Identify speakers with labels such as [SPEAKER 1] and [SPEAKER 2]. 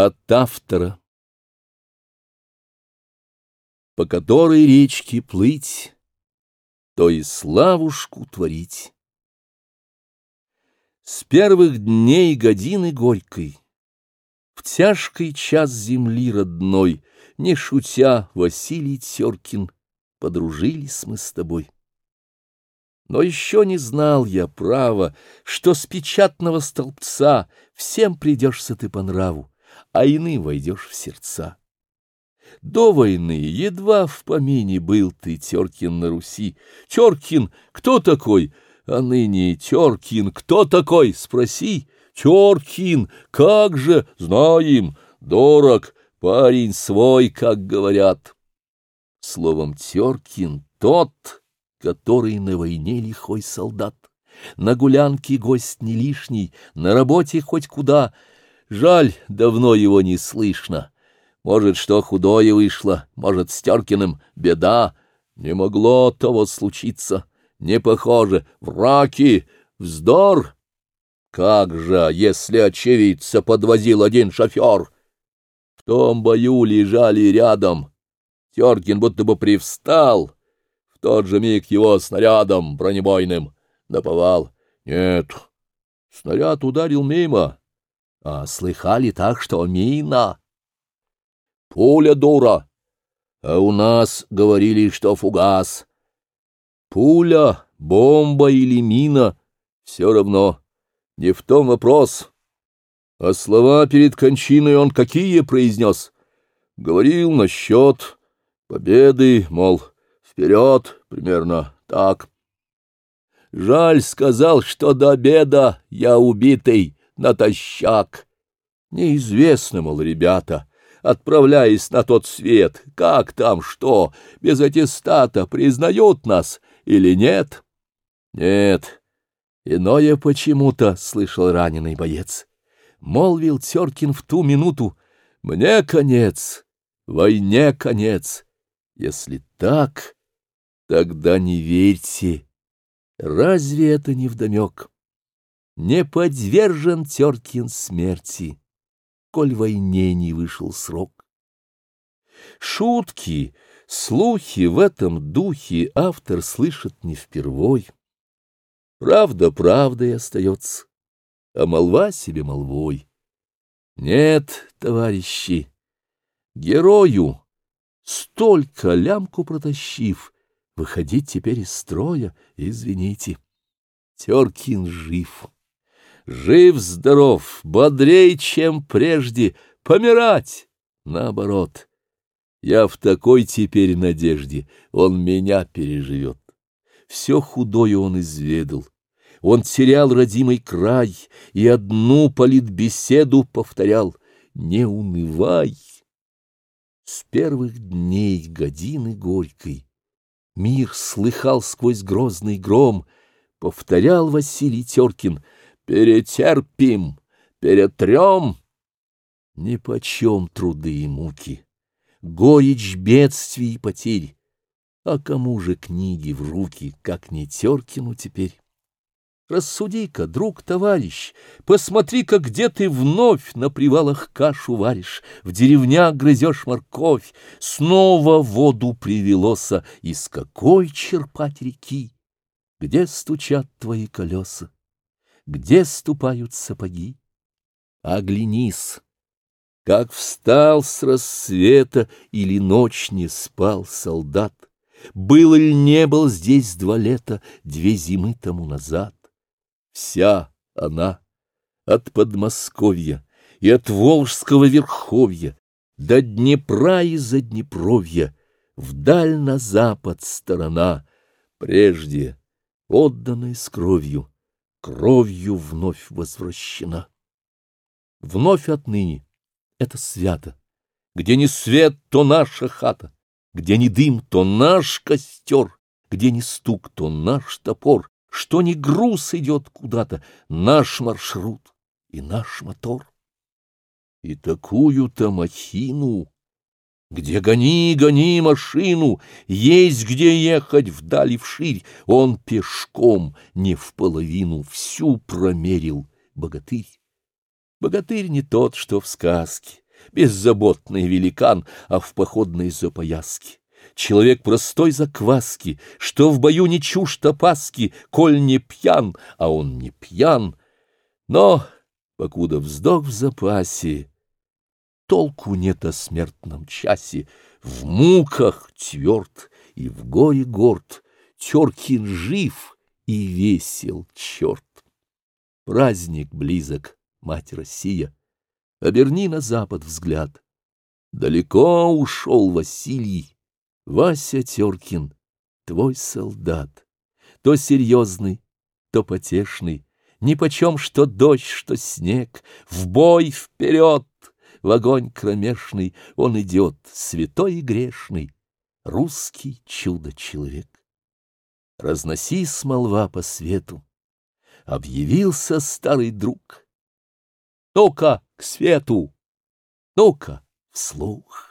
[SPEAKER 1] От автора. По которой речке плыть, то и славушку творить. С первых дней годины горькой, в тяжкий час земли родной, не шутя, Василий Теркин, подружились мы с тобой. Но еще не знал я права, что с печатного столбца всем придешься ты по нраву а иные войдешь в сердца. До войны едва в помине был ты, Теркин, на Руси. Теркин, кто такой? А ныне Теркин, кто такой? Спроси. Теркин, как же, знаем, дорог, парень свой, как говорят. Словом, Теркин тот, который на войне лихой солдат. На гулянке гость не лишний, на работе хоть куда — Жаль, давно его не слышно. Может, что худое вышло, может, с Теркиным беда. Не могло того случиться, не похоже. Враки, вздор! Как же, если очевидца подвозил один шофер? В том бою лежали рядом. Теркин будто бы привстал. В тот же миг его снарядом бронебойным наповал. Нет, снаряд ударил мимо а слыхали так, что мина. Пуля дура, а у нас говорили, что фугас. Пуля, бомба или мина, все равно, не в том вопрос. А слова перед кончиной он какие произнес? Говорил насчет победы, мол, вперед, примерно так. Жаль, сказал, что до обеда я убитый натощак. Неизвестно, мол, ребята, отправляясь на тот свет, как там, что, без аттестата признают нас или нет? Нет, иное почему-то, — слышал раненый боец. Молвил Теркин в ту минуту, — мне конец, войне конец. Если так, тогда не верьте. Разве это не вдомек? Не подвержен Теркин смерти, коль войне не вышел срок. Шутки, слухи в этом духе автор слышит не впервой. Правда правдой остается, а молва себе молвой. Нет, товарищи, герою, столько лямку протащив, выходить теперь из строя, извините, Теркин жив. Жив-здоров, бодрей, чем прежде, помирать, наоборот. Я в такой теперь надежде, он меня переживет. Все худое он изведал. Он терял родимый край и одну политбеседу повторял «Не унывай». С первых дней годины горькой мир слыхал сквозь грозный гром, повторял Василий Теркин — перетерпим, перетрем. Нипочем труды и муки, горечь бедствий и потерь. А кому же книги в руки, как не Теркину теперь? Рассуди-ка, друг, товарищ, посмотри-ка, где ты вновь на привалах кашу варишь, в деревнях грызешь морковь, снова воду привелося, из какой черпать реки, где стучат твои колеса где ступают сапоги. Оглянись, как встал с рассвета или ночь не спал солдат. Был ли не был здесь два лета, две зимы тому назад? Вся она от Подмосковья и от Волжского верховья до Днепра и за Заднепровья, вдаль на запад сторона, прежде отданная с кровью, кровью вновь возвращена. Вновь отныне это свято. Где не свет, то наша хата, где не дым, то наш костер, где не стук, то наш топор, что ни груз идет куда-то, наш маршрут и наш мотор. И такую-то махину где гони, гони машину, есть где ехать вдали вширь. Он пешком не в половину всю промерил богатырь. Богатырь не тот, что в сказке, беззаботный великан, а в походной запояске. Человек простой закваски, что в бою не чушь опаски, коль не пьян, а он не пьян. Но, покуда вздох в запасе, толку нет о смертном часе, В муках тверд и в горе горд, Теркин жив и весел черт. Праздник близок, мать Россия, Оберни на запад взгляд. Далеко ушел Василий, Вася Теркин, твой солдат. То серьезный, то потешный, Ни Нипочем, что дождь, что снег, В бой вперед! в огонь кромешный, он идет, святой и грешный, русский чудо-человек. Разносись, молва, по свету, объявился старый друг. Ну-ка к свету, ну-ка вслух.